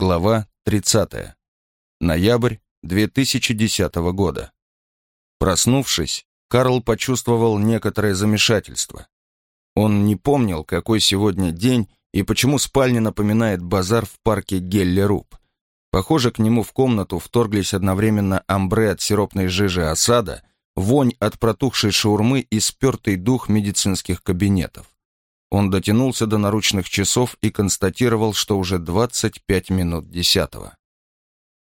Глава 30. Ноябрь 2010 года. Проснувшись, Карл почувствовал некоторое замешательство. Он не помнил, какой сегодня день и почему спальня напоминает базар в парке Геллеруб. Похоже, к нему в комнату вторглись одновременно амбре от сиропной жижи осада, вонь от протухшей шаурмы и спертый дух медицинских кабинетов. Он дотянулся до наручных часов и констатировал, что уже 25 минут десятого.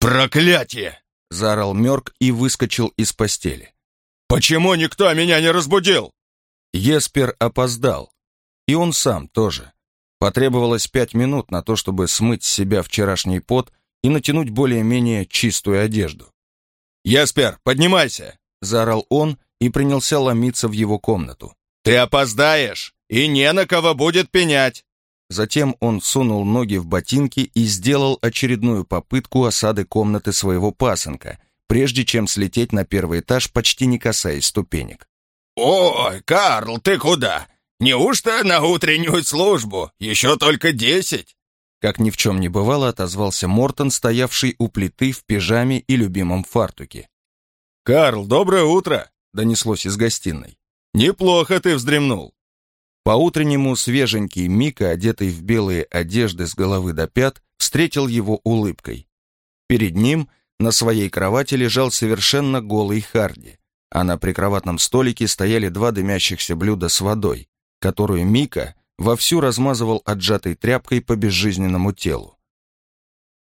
«Проклятие!» — заорал Мёрк и выскочил из постели. «Почему никто меня не разбудил?» Еспер опоздал. И он сам тоже. Потребовалось пять минут на то, чтобы смыть с себя вчерашний пот и натянуть более-менее чистую одежду. «Еспер, поднимайся!» — заорал он и принялся ломиться в его комнату. «Ты опоздаешь!» И не на кого будет пенять!» Затем он сунул ноги в ботинки и сделал очередную попытку осады комнаты своего пасынка, прежде чем слететь на первый этаж, почти не касаясь ступенек. «Ой, Карл, ты куда? Неужто на утреннюю службу? Еще только десять?» Как ни в чем не бывало, отозвался Мортон, стоявший у плиты в пижаме и любимом фартуке. «Карл, доброе утро!» — донеслось из гостиной. «Неплохо ты вздремнул. По-утреннему свеженький Мика, одетый в белые одежды с головы до пят, встретил его улыбкой. Перед ним на своей кровати лежал совершенно голый Харди, а на прикроватном столике стояли два дымящихся блюда с водой, которую Мика вовсю размазывал отжатой тряпкой по безжизненному телу.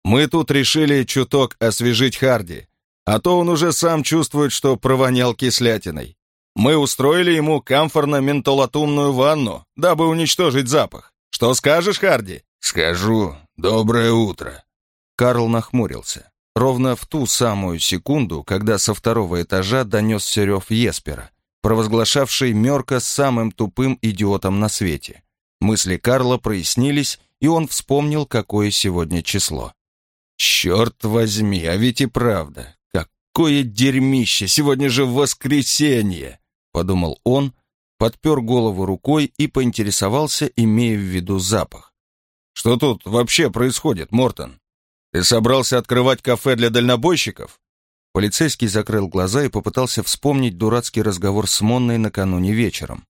«Мы тут решили чуток освежить Харди, а то он уже сам чувствует, что провонял кислятиной. Мы устроили ему камфорно-ментолатумную ванну, дабы уничтожить запах. Что скажешь, Харди?» «Скажу. Доброе утро». Карл нахмурился. Ровно в ту самую секунду, когда со второго этажа донесся рев Еспера, провозглашавший Мерка самым тупым идиотом на свете. Мысли Карла прояснились, и он вспомнил, какое сегодня число. «Черт возьми, а ведь и правда. Какое дерьмище! Сегодня же воскресенье!» Подумал он, подпер голову рукой и поинтересовался, имея в виду запах. «Что тут вообще происходит, Мортон? Ты собрался открывать кафе для дальнобойщиков?» Полицейский закрыл глаза и попытался вспомнить дурацкий разговор с Монной накануне вечером.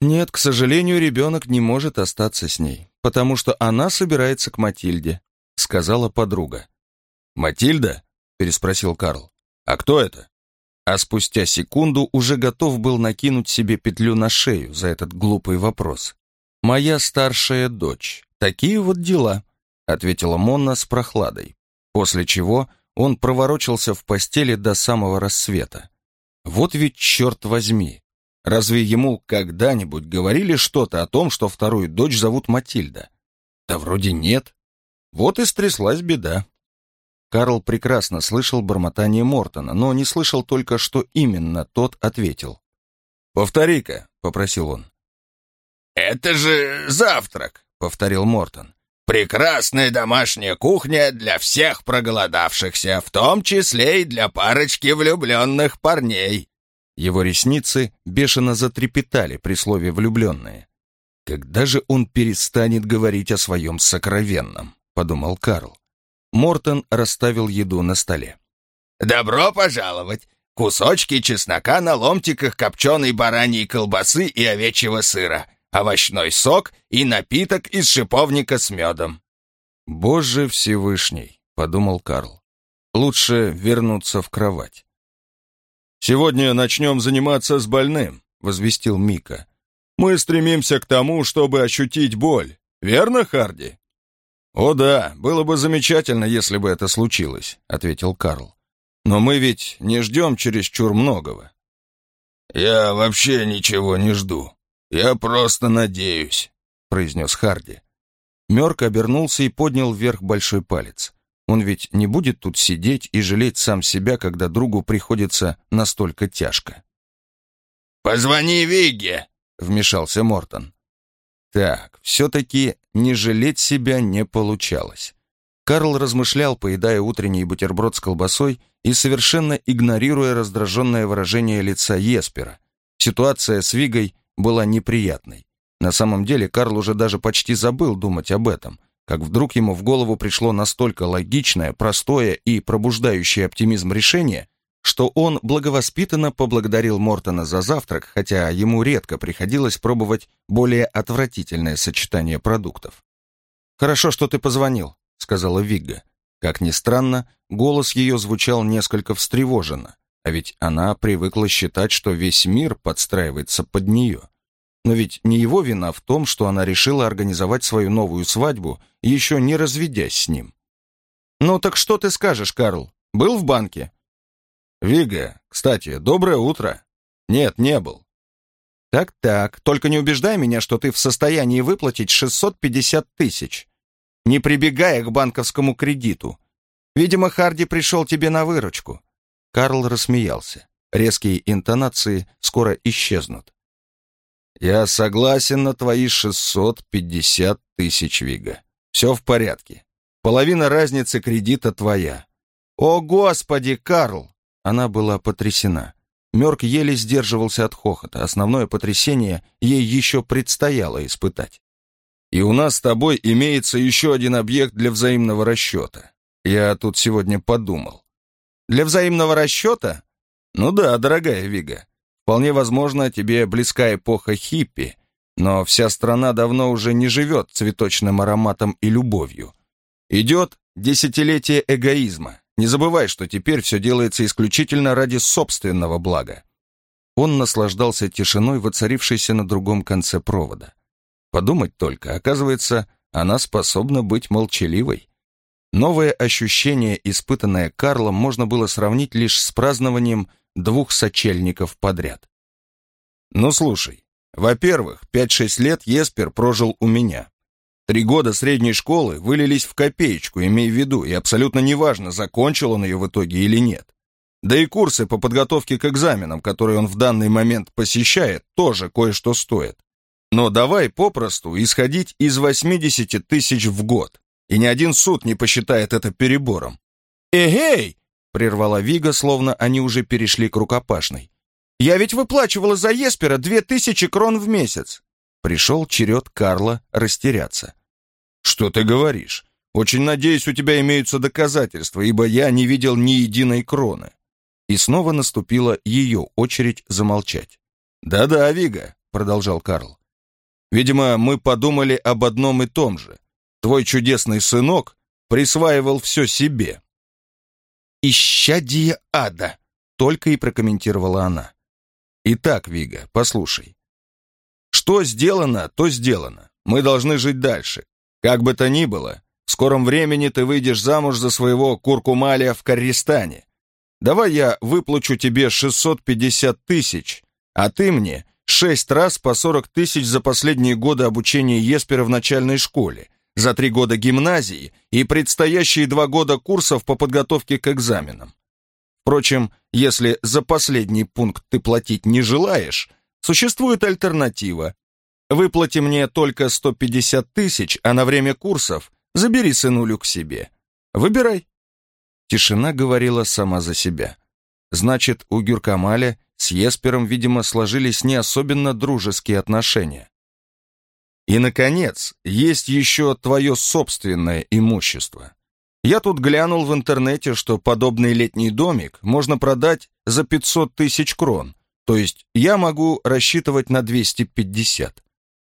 «Нет, к сожалению, ребенок не может остаться с ней, потому что она собирается к Матильде», — сказала подруга. «Матильда?» — переспросил Карл. «А кто это?» А спустя секунду уже готов был накинуть себе петлю на шею за этот глупый вопрос. «Моя старшая дочь. Такие вот дела», — ответила Монна с прохладой, после чего он проворочился в постели до самого рассвета. Вот ведь черт возьми, разве ему когда-нибудь говорили что-то о том, что вторую дочь зовут Матильда? Да вроде нет. Вот и стряслась беда. Карл прекрасно слышал бормотание Мортона, но не слышал только, что именно тот ответил. «Повтори-ка», — попросил он. «Это же завтрак», — повторил Мортон. «Прекрасная домашняя кухня для всех проголодавшихся, в том числе и для парочки влюбленных парней». Его ресницы бешено затрепетали при слове «влюбленные». «Когда же он перестанет говорить о своем сокровенном?» — подумал Карл. Мортон расставил еду на столе. «Добро пожаловать! Кусочки чеснока на ломтиках копченой бараньей колбасы и овечьего сыра, овощной сок и напиток из шиповника с медом». «Боже Всевышний!» — подумал Карл. «Лучше вернуться в кровать». «Сегодня начнем заниматься с больным», — возвестил Мика. «Мы стремимся к тому, чтобы ощутить боль. Верно, Харди?» «О да, было бы замечательно, если бы это случилось», — ответил Карл. «Но мы ведь не ждем чересчур многого». «Я вообще ничего не жду. Я просто надеюсь», — произнес Харди. Мёрк обернулся и поднял вверх большой палец. Он ведь не будет тут сидеть и жалеть сам себя, когда другу приходится настолько тяжко. «Позвони Виге», — вмешался Мортон. Так, все-таки не жалеть себя не получалось. Карл размышлял, поедая утренний бутерброд с колбасой и совершенно игнорируя раздраженное выражение лица Еспера. Ситуация с Вигой была неприятной. На самом деле Карл уже даже почти забыл думать об этом, как вдруг ему в голову пришло настолько логичное, простое и пробуждающее оптимизм решение, что он благовоспитанно поблагодарил Мортона за завтрак, хотя ему редко приходилось пробовать более отвратительное сочетание продуктов. «Хорошо, что ты позвонил», — сказала Вигга. Как ни странно, голос ее звучал несколько встревоженно, а ведь она привыкла считать, что весь мир подстраивается под нее. Но ведь не его вина в том, что она решила организовать свою новую свадьбу, еще не разведясь с ним. «Ну так что ты скажешь, Карл? Был в банке?» «Вига, кстати, доброе утро». «Нет, не был». «Так-так, только не убеждай меня, что ты в состоянии выплатить 650 тысяч, не прибегая к банковскому кредиту. Видимо, Харди пришел тебе на выручку». Карл рассмеялся. Резкие интонации скоро исчезнут. «Я согласен на твои 650 тысяч, Вига. Все в порядке. Половина разницы кредита твоя». «О, Господи, Карл!» Она была потрясена. Мёрк еле сдерживался от хохота. Основное потрясение ей еще предстояло испытать. «И у нас с тобой имеется еще один объект для взаимного расчета. Я тут сегодня подумал». «Для взаимного расчета?» «Ну да, дорогая Вига. Вполне возможно, тебе близка эпоха хиппи, но вся страна давно уже не живет цветочным ароматом и любовью. Идет десятилетие эгоизма, не забывай, что теперь все делается исключительно ради собственного блага. Он наслаждался тишиной, воцарившейся на другом конце провода. Подумать только, оказывается, она способна быть молчаливой. Новое ощущение, испытанное Карлом, можно было сравнить лишь с празднованием двух сочельников подряд. «Ну слушай, во-первых, 5-6 лет Еспер прожил у меня. Три года средней школы вылились в копеечку, имей в виду, и абсолютно неважно, закончил он ее в итоге или нет. Да и курсы по подготовке к экзаменам, которые он в данный момент посещает, тоже кое-что стоят. Но давай попросту исходить из 80 тысяч в год, и ни один суд не посчитает это перебором. «Эгей!» — прервала Вига, словно они уже перешли к рукопашной. «Я ведь выплачивала за Еспера две тысячи крон в месяц!» Пришел черед Карла растеряться. «Что ты говоришь? Очень надеюсь, у тебя имеются доказательства, ибо я не видел ни единой кроны». И снова наступила ее очередь замолчать. «Да-да, Вига», — продолжал Карл. «Видимо, мы подумали об одном и том же. Твой чудесный сынок присваивал все себе». «Исчадие ада», — только и прокомментировала она. «Итак, Вига, послушай. Что сделано, то сделано. Мы должны жить дальше. Как бы то ни было, в скором времени ты выйдешь замуж за своего Куркумаля в Карристане. Давай я выплачу тебе 650 тысяч, а ты мне шесть раз по 40 тысяч за последние годы обучения Еспера в начальной школе, за три года гимназии и предстоящие два года курсов по подготовке к экзаменам. Впрочем, если за последний пункт ты платить не желаешь, существует альтернатива Выплати мне только 150 тысяч, а на время курсов забери сынулю к себе. Выбирай». Тишина говорила сама за себя. Значит, у Гюркамаля с Еспером, видимо, сложились не особенно дружеские отношения. И, наконец, есть еще твое собственное имущество. Я тут глянул в интернете, что подобный летний домик можно продать за 500 тысяч крон, то есть я могу рассчитывать на 250.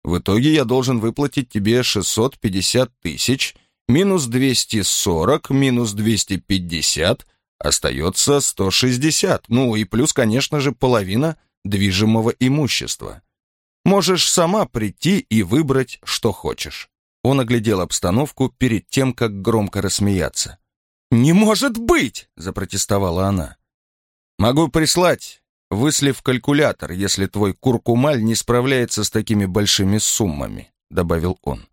В итоге я должен выплатить тебе 650 тысяч, минус 240, минус 250, остается 160, ну и плюс, конечно же, половина движимого имущества. Можешь сама прийти и выбрать, что хочешь». Он оглядел обстановку перед тем, как громко рассмеяться. «Не может быть!» — запротестовала она. «Могу прислать выслив калькулятор, если твой куркумаль не справляется с такими большими суммами», — добавил он.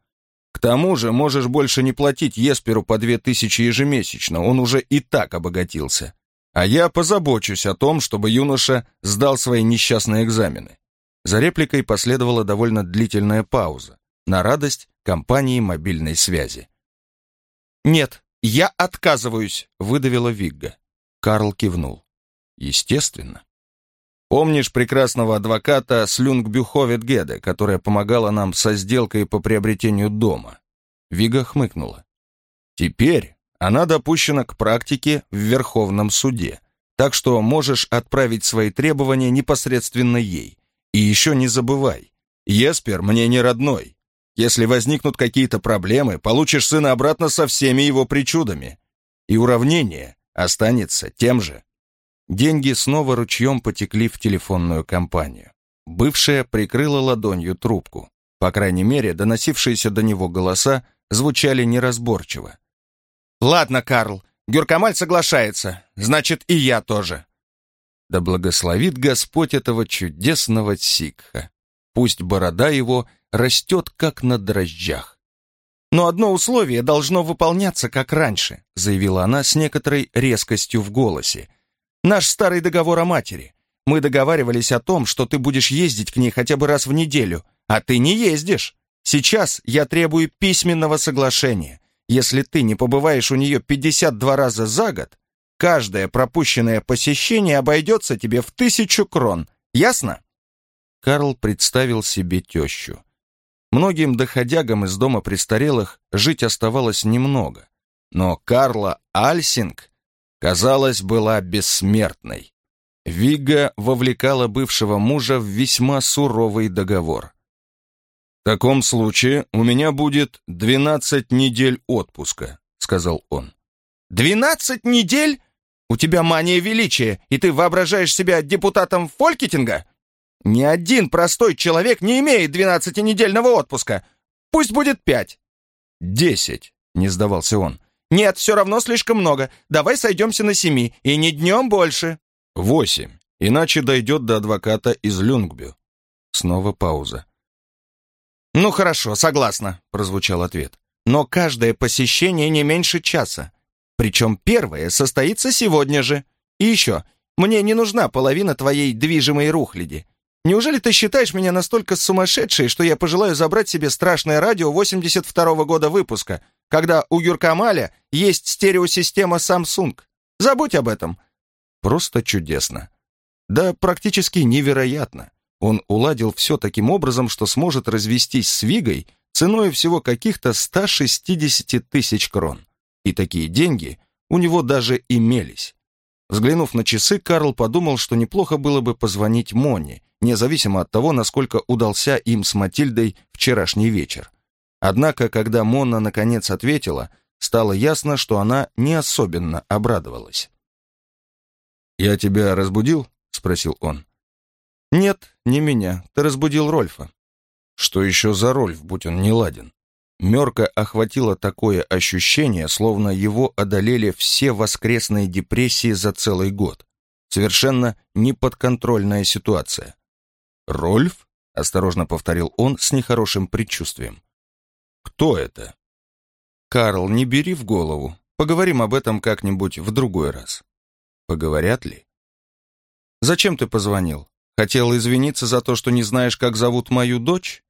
«К тому же можешь больше не платить Есперу по две тысячи ежемесячно, он уже и так обогатился. А я позабочусь о том, чтобы юноша сдал свои несчастные экзамены». За репликой последовала довольно длительная пауза, на радость компании мобильной связи. «Нет, я отказываюсь», — выдавила Вигга. Карл кивнул. «Естественно». Помнишь прекрасного адвоката Слюнгбюховет Геде, которая помогала нам со сделкой по приобретению дома? Вига хмыкнула. Теперь она допущена к практике в Верховном суде, так что можешь отправить свои требования непосредственно ей. И еще не забывай, Еспер мне не родной. Если возникнут какие-то проблемы, получишь сына обратно со всеми его причудами. И уравнение останется тем же. Деньги снова ручьем потекли в телефонную компанию. Бывшая прикрыла ладонью трубку. По крайней мере, доносившиеся до него голоса звучали неразборчиво. «Ладно, Карл, Гюркамаль соглашается, значит, и я тоже». Да благословит Господь этого чудесного сикха. Пусть борода его растет, как на дрожжах. «Но одно условие должно выполняться, как раньше», заявила она с некоторой резкостью в голосе. «Наш старый договор о матери. Мы договаривались о том, что ты будешь ездить к ней хотя бы раз в неделю, а ты не ездишь. Сейчас я требую письменного соглашения. Если ты не побываешь у нее 52 раза за год, каждое пропущенное посещение обойдется тебе в тысячу крон. Ясно?» Карл представил себе тещу. Многим доходягам из дома престарелых жить оставалось немного, но Карла Альсинг, казалось, была бессмертной. Вига вовлекала бывшего мужа в весьма суровый договор. «В таком случае у меня будет 12 недель отпуска», — сказал он. «Двенадцать недель? У тебя мания величия, и ты воображаешь себя депутатом Фолькетинга? Ни один простой человек не имеет двенадцатинедельного отпуска. Пусть будет пять». «Десять», — не сдавался он. «Нет, все равно слишком много. Давай сойдемся на семи, и не днем больше». «Восемь. Иначе дойдет до адвоката из Люнгбю». Снова пауза. «Ну хорошо, согласна», — прозвучал ответ. «Но каждое посещение не меньше часа. Причем первое состоится сегодня же. И еще, мне не нужна половина твоей движимой рухляди. Неужели ты считаешь меня настолько сумасшедшей, что я пожелаю забрать себе страшное радио 82-го года выпуска, когда у Юркамаля есть стереосистема Samsung? Забудь об этом. Просто чудесно. Да, практически невероятно. Он уладил все таким образом, что сможет развестись с Вигой ценой всего каких-то 160 тысяч крон. И такие деньги у него даже имелись. Взглянув на часы, Карл подумал, что неплохо было бы позвонить Монне независимо от того, насколько удался им с Матильдой вчерашний вечер. Однако, когда Монна наконец ответила, стало ясно, что она не особенно обрадовалась. «Я тебя разбудил?» — спросил он. «Нет, не меня. Ты разбудил Рольфа». «Что еще за Рольф, будь он не ладен?» Мерка охватило такое ощущение, словно его одолели все воскресные депрессии за целый год. Совершенно неподконтрольная ситуация. «Рольф?» — осторожно повторил он с нехорошим предчувствием. «Кто это?» «Карл, не бери в голову. Поговорим об этом как-нибудь в другой раз». «Поговорят ли?» «Зачем ты позвонил? Хотел извиниться за то, что не знаешь, как зовут мою дочь?»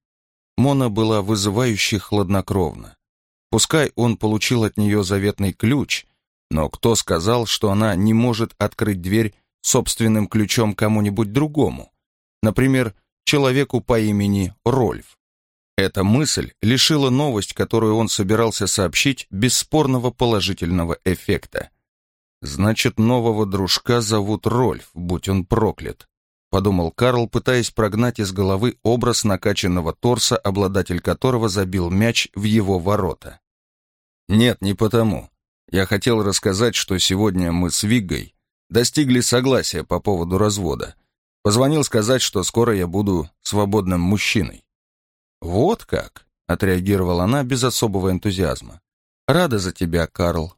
Мона была вызывающе хладнокровна. Пускай он получил от нее заветный ключ, но кто сказал, что она не может открыть дверь собственным ключом кому-нибудь другому? Например, человеку по имени Рольф. Эта мысль лишила новость, которую он собирался сообщить, бесспорного положительного эффекта. «Значит, нового дружка зовут Рольф, будь он проклят», подумал Карл, пытаясь прогнать из головы образ накачанного торса, обладатель которого забил мяч в его ворота. «Нет, не потому. Я хотел рассказать, что сегодня мы с Виггой достигли согласия по поводу развода. Позвонил сказать, что скоро я буду свободным мужчиной. «Вот как?» — отреагировала она без особого энтузиазма. «Рада за тебя, Карл».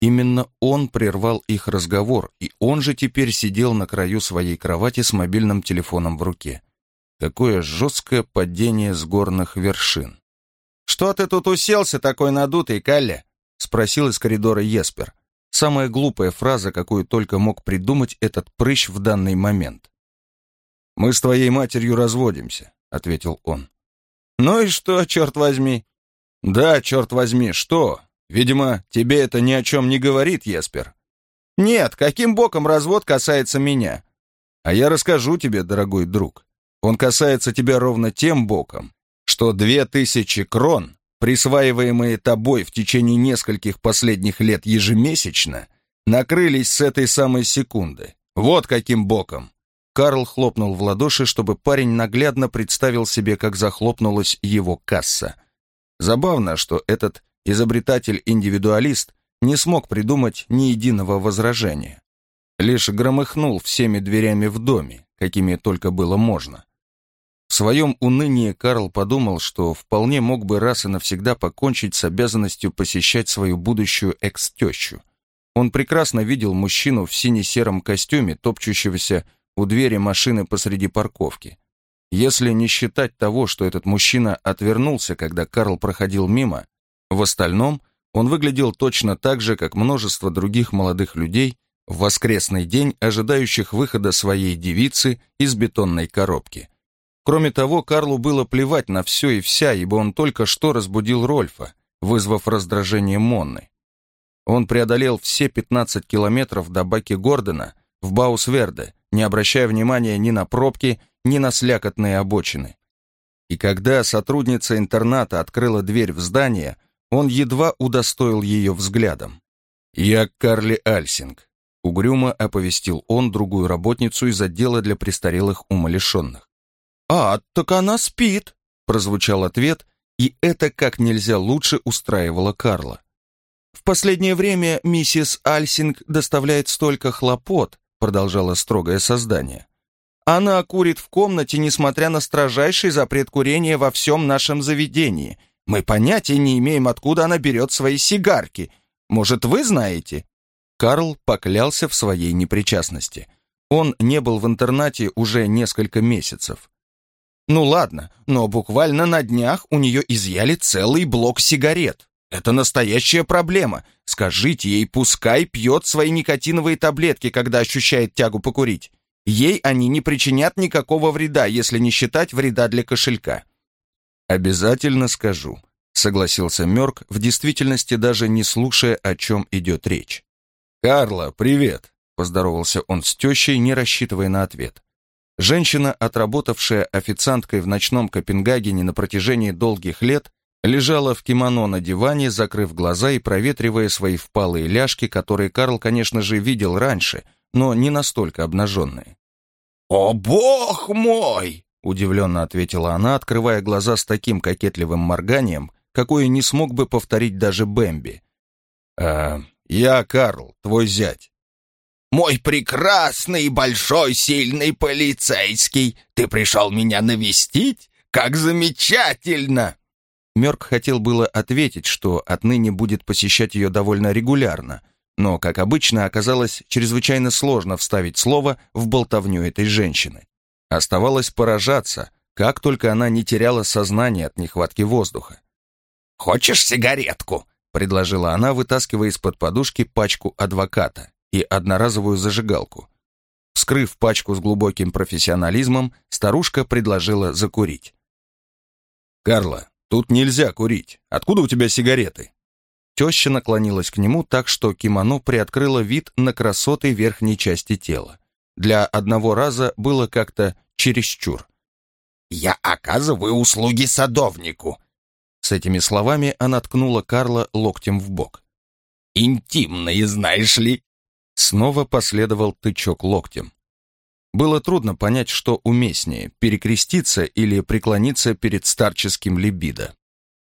Именно он прервал их разговор, и он же теперь сидел на краю своей кровати с мобильным телефоном в руке. Какое жесткое падение с горных вершин. «Что ты тут уселся такой надутый, Калли?» — спросил из коридора Еспер. Самая глупая фраза, какую только мог придумать этот прыщ в данный момент. «Мы с твоей матерью разводимся», — ответил он. «Ну и что, черт возьми?» «Да, черт возьми, что? Видимо, тебе это ни о чем не говорит, Еспер». «Нет, каким боком развод касается меня?» «А я расскажу тебе, дорогой друг. Он касается тебя ровно тем боком, что две тысячи крон присваиваемые тобой в течение нескольких последних лет ежемесячно, накрылись с этой самой секунды. Вот каким боком. Карл хлопнул в ладоши, чтобы парень наглядно представил себе, как захлопнулась его касса. Забавно, что этот изобретатель-индивидуалист не смог придумать ни единого возражения. Лишь громыхнул всеми дверями в доме, какими только было можно. В своем унынии Карл подумал, что вполне мог бы раз и навсегда покончить с обязанностью посещать свою будущую экс-тещу. Он прекрасно видел мужчину в сине-сером костюме, топчущегося у двери машины посреди парковки. Если не считать того, что этот мужчина отвернулся, когда Карл проходил мимо, в остальном он выглядел точно так же, как множество других молодых людей в воскресный день, ожидающих выхода своей девицы из бетонной коробки – Кроме того, Карлу было плевать на все и вся, ибо он только что разбудил Рольфа, вызвав раздражение Монны. Он преодолел все 15 километров до Баки Гордона в Баусверде, не обращая внимания ни на пробки, ни на слякотные обочины. И когда сотрудница интерната открыла дверь в здание, он едва удостоил ее взглядом. «Я Карли Альсинг», — угрюмо оповестил он другую работницу из отдела для престарелых умалишенных. «А, так она спит», — прозвучал ответ, и это как нельзя лучше устраивало Карла. «В последнее время миссис Альсинг доставляет столько хлопот», — продолжало строгое создание. «Она курит в комнате, несмотря на строжайший запрет курения во всем нашем заведении. Мы понятия не имеем, откуда она берет свои сигарки. Может, вы знаете?» Карл поклялся в своей непричастности. Он не был в интернате уже несколько месяцев. Ну ладно, но буквально на днях у нее изъяли целый блок сигарет. Это настоящая проблема. Скажите ей, пускай пьет свои никотиновые таблетки, когда ощущает тягу покурить. Ей они не причинят никакого вреда, если не считать вреда для кошелька. «Обязательно скажу», — согласился Мёрк, в действительности даже не слушая, о чем идет речь. «Карла, привет», — поздоровался он с тещей, не рассчитывая на ответ. Женщина, отработавшая официанткой в ночном Копенгагене на протяжении долгих лет, лежала в кимоно на диване, закрыв глаза и проветривая свои впалые ляжки, которые Карл, конечно же, видел раньше, но не настолько обнаженные. «О, бог мой!» — удивленно ответила она, открывая глаза с таким кокетливым морганием, какое не смог бы повторить даже Бэмби. «А, я Карл, твой зять. Мой прекрасный, большой, сильный полицейский, ты пришел меня навестить? Как замечательно!» Мёрк хотел было ответить, что отныне будет посещать ее довольно регулярно, но, как обычно, оказалось чрезвычайно сложно вставить слово в болтовню этой женщины. Оставалось поражаться, как только она не теряла сознание от нехватки воздуха. «Хочешь сигаретку?» — предложила она, вытаскивая из-под подушки пачку адвоката и одноразовую зажигалку. Вскрыв пачку с глубоким профессионализмом, старушка предложила закурить. «Карла, тут нельзя курить. Откуда у тебя сигареты?» Теща наклонилась к нему так, что кимоно приоткрыло вид на красоты верхней части тела. Для одного раза было как-то чересчур. «Я оказываю услуги садовнику!» С этими словами она ткнула Карла локтем в бок. «Интимные, знаешь ли, Снова последовал тычок локтем. Было трудно понять, что уместнее, перекреститься или преклониться перед старческим либидо.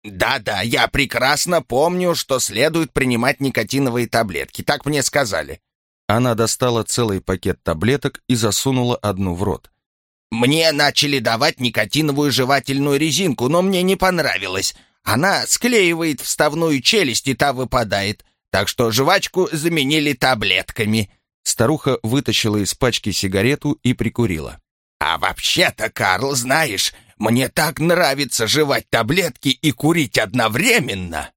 «Да-да, я прекрасно помню, что следует принимать никотиновые таблетки, так мне сказали». Она достала целый пакет таблеток и засунула одну в рот. «Мне начали давать никотиновую жевательную резинку, но мне не понравилось. Она склеивает вставную челюсть, и та выпадает так что жвачку заменили таблетками». Старуха вытащила из пачки сигарету и прикурила. «А вообще-то, Карл, знаешь, мне так нравится жевать таблетки и курить одновременно!»